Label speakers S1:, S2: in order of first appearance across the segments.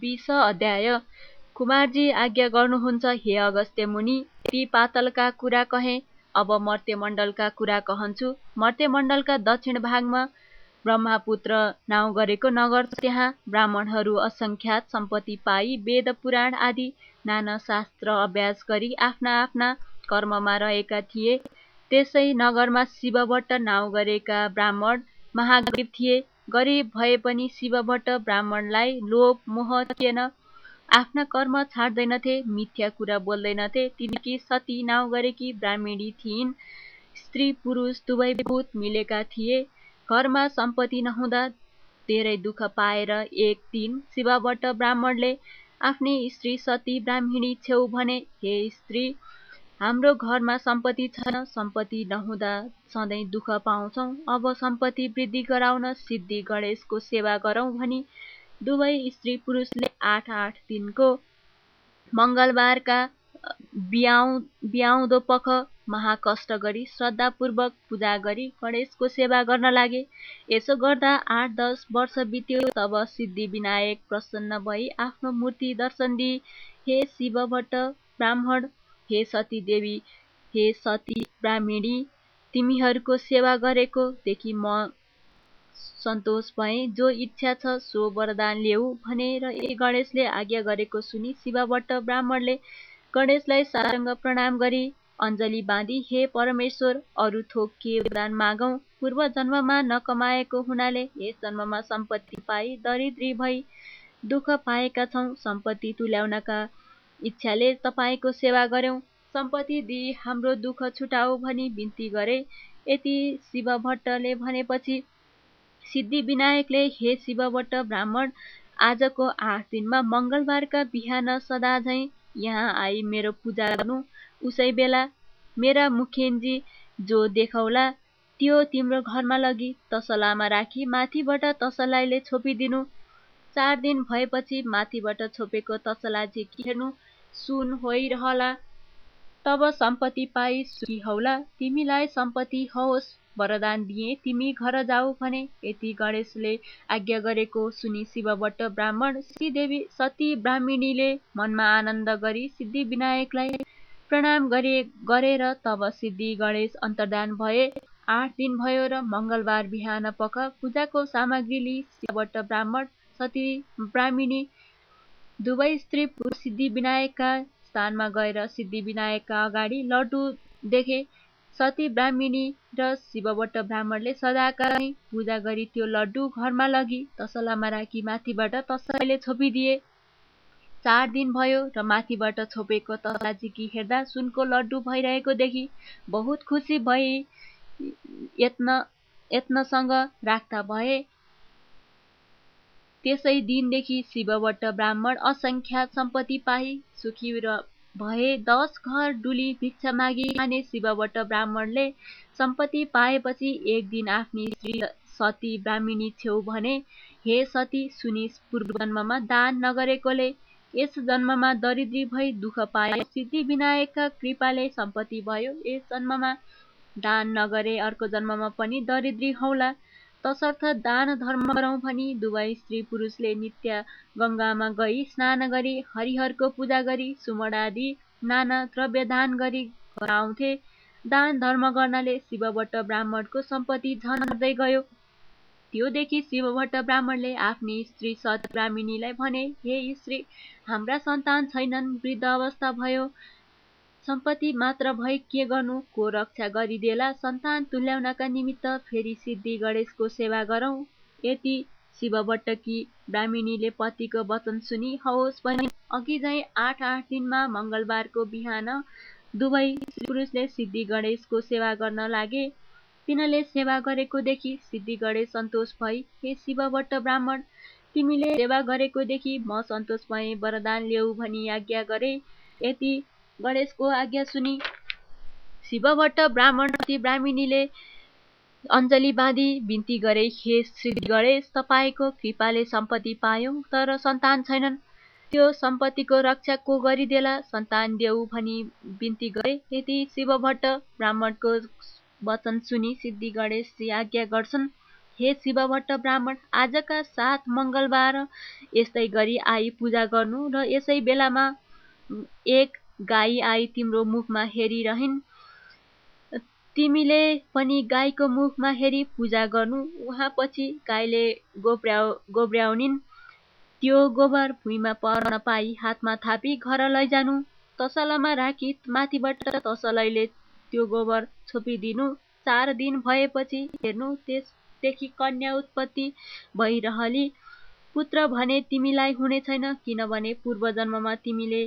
S1: विष अध्याय कुमारजी आज्ञा गर्नुहुन्छ हे अगस्त्य मुनि ती पातलका कुरा कहेँ अब मर्त्यमण्डलका कुरा कहन्छु। मर्त्यमण्डलका दक्षिण भागमा ब्रह्मपुत्र नाउँ गरेको नगर त्यहाँ। ब्राह्मणहरू असङ्ख्यात सम्पत्ति पाई वेद पुराण आदि नाना शास्त्र अभ्यास गरी आफ्ना आफ्ना कर्ममा रहेका थिए। त्यसै नगरमा शिवभट्ट नाउँ गरेका ब्राह्मण महागरिब थिए। गरिब भए पनि शिवभट्ट ब्राह्मणलाई लोभ मोह थिएन आफ्ना कर्म छाड्दैनथे मिथ्या कुरा बोल्दैनथे। तिनकी सती नाउँ गरेकी ब्राह्मणी थिइन्। स्त्री पुरुष दुवै बहुत मिलेका थिए। घरमा सम्पत्ति नहुँदा धेरै दुःख पाएर एक दिन शिवभट्ट ब्राह्मणले आफ्नी स्त्री सती ब्राह्मणी छेउ भने हे स्त्री हाम्रो घरमा सम्पत्ति छैन सम्पत्ति नहुँदा सधैँ दुःख पाउँछौ। अब सम्पत्ति वृद्धि गराउन सिद्धि गणेशको सेवा गरौँ भनी दुवै स्त्री पुरुषले आठ आठ दिनको मङ्गलबारका बिहाउ बिहाउँदो पख महाकष्ट गरी श्रद्धापूर्वक पूजा गरी गणेशको सेवा गर्न लागे। यसो गर्दा आठ दस वर्ष बित्यो तब सिद्धि विनायक प्रसन्न भई आफ्नो मूर्ति दर्शन दिए। हे शिवभट्ट ब्राह्मण हे सती देवी हे सती ब्राह्मणी तिमीहरूको सेवा गरेको देखि म सन्तोष भए। जो इच्छा छ सो वरदान ल्याऊ भनेर ए गणेशले आज्ञा गरेको सुनि शिवभट्ट ब्राह्मणले गणेशलाई सारङ्ग प्रणाम गरी अञ्जली बाँधी हे परमेश्वर अरू थोक के वरदान मागौँ? पूर्व जन्ममा नकमाएको हुनाले यस जन्ममा सम्पत्ति पाई दरिद्री भई दुःख पाएका छौँ। सम्पत्ति तुल्याउनका इच्छाले तपाईँको सेवा गर्यौँ। सम्पत्ति दिई हाम्रो दुःख छुटाऊ भनी बिन्ती गरे। यति शिवभट्टले भनेपछि सिद्धि विनायकले हे शिवभट्ट ब्राह्मण आजको आठ दिनमा मङ्गलबारका बिहान सदा झैँ यहाँ आई मेरो पूजा गर्नु। उसै बेला मेरा मुखेन्जी जो देखाउला त्यो तिम्रो घरमा लगी तसलामा राखी माथिबाट तसलाईले छोपिदिनु। चार दिन भएपछि माथिबाट छोपेको तसला झिकी हेर्नु सुन होइरहला। तब सम्पत्ति पाई सुखी हौला। तिमीलाई सम्पत्ति होस् वरदान दिए। तिमी घर जाऊ भने यति गणेशले आज्ञा गरेको सुनि शिवभट्ट ब्राह्मण श्रीदेवी सती ब्राह्मणीले मनमा आनन्द गरी सिद्धि विनायकलाई प्रणाम गरे गरेर तब सिद्धि गणेश अन्तर्दान भए। आठ दिन भयो र मङ्गलबार बिहान पख पूजाको सामग्री लिई शिवभट्ट ब्राह्मण सती ब्राह्मणी दुवै स्त्री पुरुष सिद्धि विनायकका स्थानमा गएर सिद्धि विनायकका अगाडि लड्डु देखे। सती ब्राह्मणी र शिवभट्ट ब्राह्मणले सदाका पूजा गरी त्यो लड्डु घरमा लगी तसलामा राखी माथिबाट तसैले छोपिदिए। चार दिन भयो र माथिबाट छोपेको तसला झिकी हेर्दा सुनको लड्डु भइरहेको देखि बहुत खुसी भई यत्न यत्नसँग राख्दा भए त्यसै दिनदेखि शिवभट्ट ब्राह्मण असङ्ख्यात सम्पत्ति पाई सुखी र भए दस घर डुली भिक्षा मागी खाने शिवभट्ट ब्राह्मणले सम्पत्ति पाएपछि एक दिन आफ्नी श्री सती ब्राह्मणी छेउ भने हे सती सुनिस पूर्व जन्ममा दान नगरेकोले यस जन्ममा दरिद्री भई दुःख पाए सिद्धि विनायकका कृपाले सम्पत्ति भयो यस जन्ममा दान नगरे अर्को जन्ममा पनि दरिद्री हौला। तसर्थ दान धर्म गरौँ भनी दुवै स्त्री पुरुषले नित्य गङ्गामा गई स्नान गरी हरिहरको पूजा गरी सुमण आदि नाना द्रव्य दान गरी गराउँथे। दान धर्म गर्नाले शिवभट्ट ब्राह्मणको सम्पत्ति झन्दै गयो। त्योदेखि शिवभट्ट ब्राह्मणले आफ्नी स्त्री सत ब्राह्मणीलाई भने हे स्त्री हाम्रा सन्तान छैनन् वृद्ध अवस्था भयो। सम्पत्ति मात्र भई के गर्नु को रक्षा गरिदेला सन्तान तुल्याउनका निमित्त फेरि सिद्धि गणेशको सेवा गरौँ। यति शिवभट्टकी ब्राह्मणीले पतिको वचन सुनि हवस् भने अघि झै आठ आठ दिनमा मङ्गलबारको बिहान दुवै पुरुषले सिद्धि गणेशको सेवा गर्न लागे। तिनले सेवा गरेको देखि सिद्धि गणेश सन्तोष भई हे शिवभट्ट ब्राह्मण तिमीले सेवा गरेको देखि म सन्तोष भएँ वरदान ल्याऊ भनी आज्ञा गरे। यति गणेशको आज्ञा सुनि। शिवभट्ट ब्राह्मण ब्राह्मणीले अञ्जली बाँधी बिन्ती गरे हे श्री गणेश तपाईँको कृपाले सम्पत्ति पायौँ तर सन्तान छैनन्। त्यो सम्पत्तिको रक्षा को गरिदेला? सन्तान देऊ भनी बिन्ती गरे यति शिवभट्ट ब्राह्मणको वचन सुनि सिद्धि गणेशजी आज्ञा गर्छन् हे शिवभट्ट ब्राह्मण आजका सात मङ्गलबार यस्तै गरी आई पूजा गर्नु र यसै बेलामा एक गाई आई तिम्रो मुखमा हेरिरहन्। तिमीले पनि गाईको मुखमा हेरी पूजा गर्नु। उहाँ पछि गाईले गोब्र्याउ गोब्र्याउनिन् त्यो गोबर भुइँमा पर्न पाई हातमा थापी घर लैजानु। तसलामा राखी माथिबाट तसलैले त्यो गोबर छोपिदिनु। चार दिन भएपछि हेर्नु त्यसदेखि कन्या उत्पत्ति भइरहली। पुत्र भने तिमीलाई हुने छैन किनभने पूर्व जन्ममा तिमीले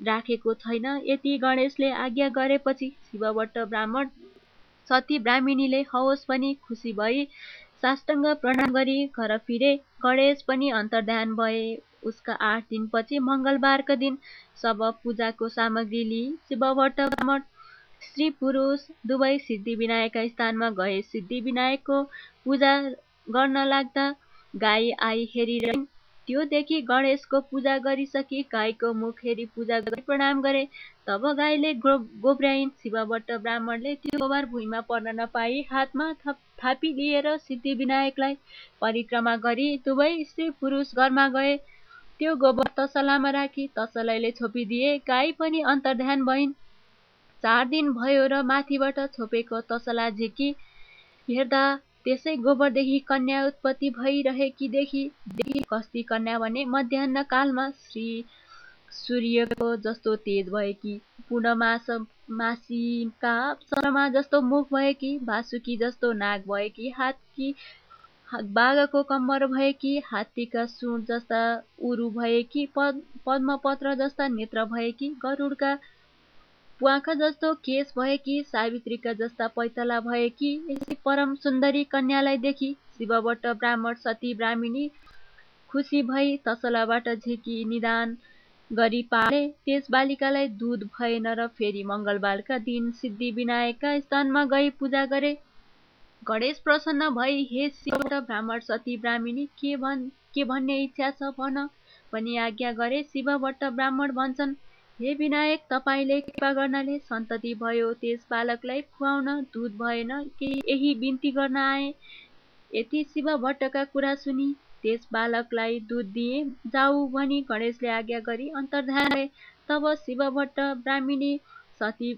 S1: राखेको छैन। यति गणेशले आज्ञा गरेपछि शिवभट्ट ब्राह्मण सती ब्राह्मिणीले हवस पनि खुसी भई साष्टाङ्ग प्रणाम गरी घर फिरे। गणेश पनि अन्तर्ध्यान भए। उसका आठ दिनपछि मङ्गलबारको दिन सब पूजाको सामग्री लिई शिवभट्ट ब्राह्मण स्त्री पुरुष दुवै सिद्धिविनायकका स्थानमा गए। सिद्धिविनायकको पूजा गर्न लाग्दा गाई आई हेरिरहन्। त्यो देखि गणेशको पूजा गरिसकी गाईको मुख हेरी पूजा गरी प्रणाम गरे। तब गाईले गोब्र्याइन् शिवभट्ट ब्राह्मणले त्यो गोबर भुइँमा पर्न नपाई हातमा थापी लिएर सिद्धि विनायकलाई परिक्रमा गरी दुवै स्त्री पुरुष घरमा गए। त्यो गोबर तसलामा राखी तसलाईले छोपिदिए। गाई पनि अन्तर्ध्यान भइन्। चार दिन भयो र माथिबाट छोपेको तसला झिकी हेर्दा त्यसै गोबरदेखि कन्या उत्पत्ति भइरहेकी देखि कस्ती कन्या भने मध्याह कालमा श्री सूर्यको जस्तो तेज भएकी पूर्णमास मासिका शर्मा जस्तो मुख भएकी वासुकी जस्तो नाक भएकी हातकी बाघको कम्मर भएकी हात्तीका सुँड जस्ता उरु भएकी पद पद्मपत्र जस्ता नेत्र भएकी गरुडका प्वाखा जस्तो केस भएकी सावित्रीका जस्ता पैतला भएकी यसै परम सुन्दरी कन्यालाई देखि शिवबाट ब्राह्मण सती ब्राह्मिणी खुसी भई तसलाबाट झिकी निदान गरी पाले। त्यस बालिकालाई दुध भएन र फेरि मङ्गलबारका दिन सिद्धि विनायकका स्थानमा गई पूजा गरे। गणेश प्रसन्न भई हे शिवबाट ब्राह्मण सती ब्राह्मिणी के भन् के भन्ने इच्छा छ भन। पनि आज्ञा गरे शिवभट्ट ब्राह्मण भन्छन्। हे विनायक तपाईँले कृपा गर्नाले सन्तति भयो। त्यस बालकलाई खुवाउन दुध भएन केही यही बिन्ती गर्न आए? यति शिव भट्टका कुरा सुनि त्यस बालकलाई दुध दिए। जाऊ भनी गणेशले आज्ञा गरी अन्तर्ध्यान तब शिव भट्ट ब्राह्मिणी सती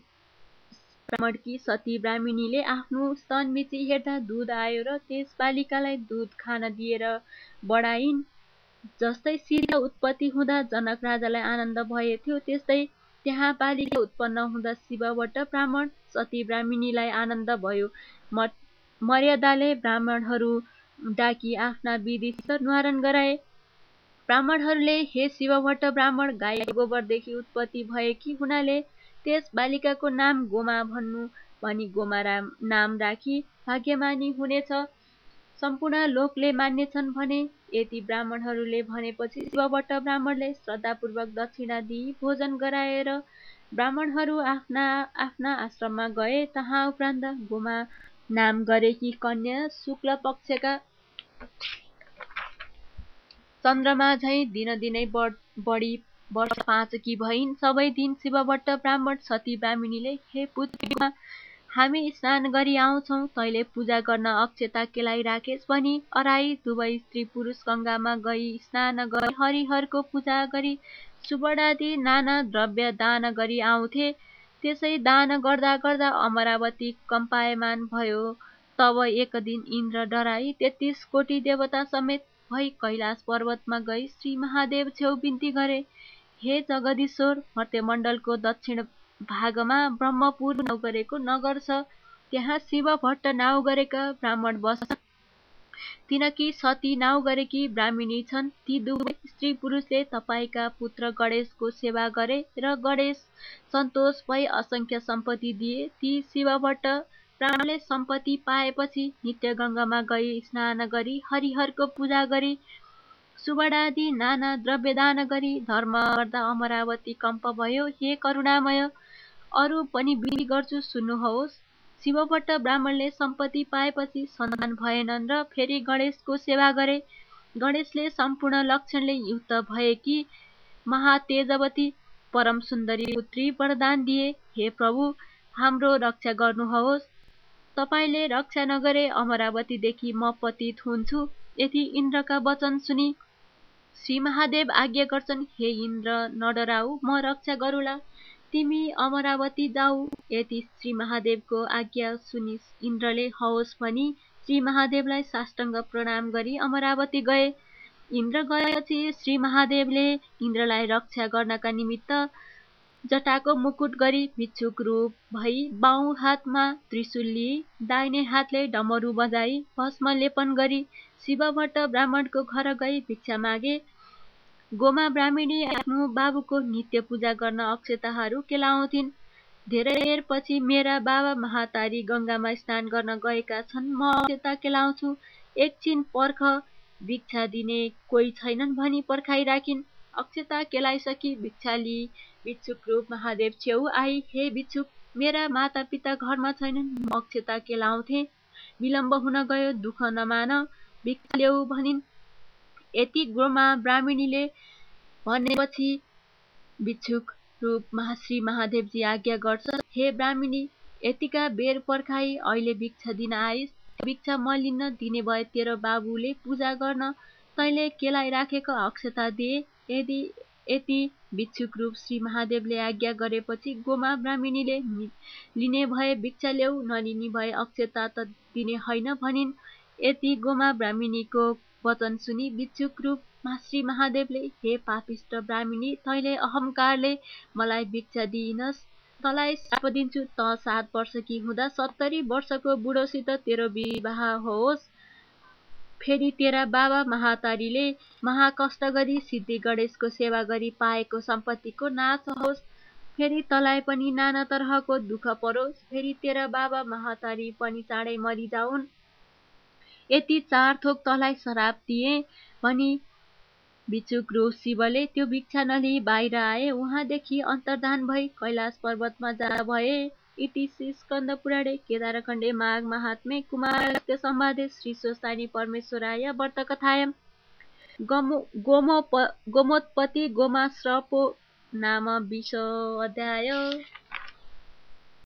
S1: ब्राह्मणकी सती ब्राह्मिणीले आफ्नो स्तन मिची हेर्दा दुध आयो र त्यस बालिकालाई दुध खान दिएर बढाइन्। जस्तै सिर्य उत्पत्ति हुँदा जनक राजालाई आनन्द भएथ्यो त्यस्तै त्यहाँ बालिका उत्पन्न हुँदा शिवबाट ब्राह्मण सती ब्राह्मिणीलाई आनन्द भयो। मर्यादाले ब्राह्मणहरू डाकी आफ्ना विधिसित न्वारण गराए। ब्राह्मणहरूले हे शिवभट्ट ब्राह्मण गाई गोबरदेखि उत्पत्ति भएकी हुनाले त्यस बालिकाको नाम गोमा भन्नु भनी गोमा नाम राखी भाग्यमानी हुनेछ। सम्पूर्ण लोकले मान्नेछन् भने यति ब्राह्मणहरूले भनेपछि शिवभट्ट ब्राह्मणले श्रद्धापूर्वक दक्षिणा दिई भोजन गराएर ब्राह्मणहरू आफ्ना आफ्ना आश्रममा गए। तहाँ उपरान्त गोमा नाम गरेकी कन्या शुक्ल पक्षका चन्द्रमा झैँ दिनदिनै बढी वर्ष पाँचकी भइन्। सबै दिन शिवभट्ट ब्राह्मण सती ब्राह्मणीले हे पुत्रीमा हामी स्नान गरी आउँछौँ तैँले पूजा गर्न अक्षता केलाइराखेस् भनी अराई दुवै स्त्री पुरुष गङ्गामा गई स्नान गरी हरिहरको पूजा गरी सुबडादि नाना द्रव्य दान गरी आउँथे। त्यसै दान गर्दा गर्दा अमरावती कम्पायमान भयो। तब एक दिन इन्द्र डराई तेत्तिस कोटी देवता समेत भई कैलाश पर्वतमा गई श्री महादेव छेउ बिन्ती गरे। हे जगदीश्वर मर्त्यमण्डलको दक्षिण भागमा ब्रह्मपुर नाउँ गरेको नगर छ। त्यहाँ शिव भट्ट नाउँ गरेका ब्राह्मण बस्छन् तिनकी सती नाउँ गरेकी ब्राह्मिणी छन्। ती दुवै स्त्री पुरुषले तपाईँका पुत्र गणेशको सेवा गरे र गणेश सन्तोष भई असङ्ख्य सम्पत्ति दिए। ती शिव भट्ट ब्राह्मणले सम्पत्ति पाएपछि नित्य गङ्गामा गई स्नान गरी हरिहरको पूजा गरी सुवडादि नाना द्रव्यदान गरी धर्म गर्दा अमरावती कम्प भयो। हे करुणामय अरू पनि विधि गर्छु सुन्नुहोस्। शिवभट्ट ब्राह्मणले सम्पत्ति पाएपछि सन्तान भएनन् र फेरि गणेशको सेवा गरे। गणेशले सम्पूर्ण लक्षणले युक्त भएकी महातेजवती परम सुन्दरी पुत्री वरदान दिए। हे प्रभु हाम्रो रक्षा गर्नुहोस्। तपाईँले रक्षा नगरे अमरावतीदेखि म पतित हुन्छु। यति इन्द्रका वचन सुनि। श्री महादेव आज्ञा गर्छन् हे इन्द्र नडराऊ म रक्षा गरौँला। तिमी अमरावती जाऊ। यति श्री महादेवको आज्ञा सुनि इन्द्रले हवस् भनी श्री महादेवलाई साष्टाङ्ग प्रणाम गरी अमरावती गए। इन्द्र गएपछि श्री महादेवले इन्द्रलाई रक्षा गर्नका निमित्त जटाको मुकुट गरी भिक्षुक रूप भई बाहुँ हातमा त्रिशुल दाहिने हातले डमरू बजाई भस्म लेपन गरी शिवभट्ट ब्राह्मणको घर गई भिक्षा मागे। गोमा ब्राह्मणी आफ्नो बाबुको नित्य पूजा गर्न अक्षताहरू केलाउँथिन्। धेरै पछि मेरा बाबा महातारी गङ्गामा स्नान गर्न गएका छन्। म अक्षता केलाउँछु। एकछिन पर्ख भिक्षा दिने कोही छैनन् भनी पर्खाइराखिन्। अक्षता केलाइसकी भिक्षा लिई भिक्षुक रूप महादेव छेउ आई। हे भिक्षुक मेरा माता पिता घरमा छैनन्। म अक्षता केलाउँथे। विलम्ब हुन गयो दुःख नमान भिक्षा ल्याऊ भनिन्। यति गोमा ब्राह्मणीले भनेपछि भिक्षुक रूप श्री महादेवजी आज्ञा गर्छ हे ब्राह्मणी यतिका बेर पर्खाई अहिले भिक्षा दिन आइस। भिक्षा म लिन्न दिने भए तेरो बाबुले पूजा गर्न तैँले केलाई राखेको अक्षता दिए? यदि यति भिक्षुक रूप श्री महादेवले आज्ञा गरेपछि गोमा ब्राह्मणीले लिने भए भिक्षा ल्याऊ नलिने भए अक्षता त दिने होइन भनिन्। यति गोमा ब्राह्मणीको वचन सुनि भिक्षुक रूप श्री महादेवले हे पापिष्ट ब्राह्मणी तैँले अहङ्कारले मलाई भिक्षा दिइनस्। तँलाई शाप दिन्छु त सात वर्षकी हुँदा सत्तरी वर्षको बुढोसित तेरो विवाह होस्। फेरि तेरा बाबा महातारीले महाकष्ट गरी सिद्धि गणेशको सेवा गरी पाएको सम्पत्तिको नाश होस्। फेरि तँलाई पनि नाना तरहको दुःख परोस्। फेरि तेरा बाबा महातारी पनि चाँडै मरिजाउन्। यति चार थोक तँलाई श्राप दिए भनी भिचुक्रो शिवले त्यो भिक्षा नलिई बाहिर आए। उहाँदेखि अन्तर्धान भई कैलाश पर्वतमा जा भए। इति श्री स्कन्द पुराणे केदारखण्डे माघ महात्मे कुमारस्य संवादे श्री स्वस्तानी परमेश्वराय व्रतकथायं गमो गोमोप गोमोत्पत्ति गोमाश्रपो नाम विष अध्याय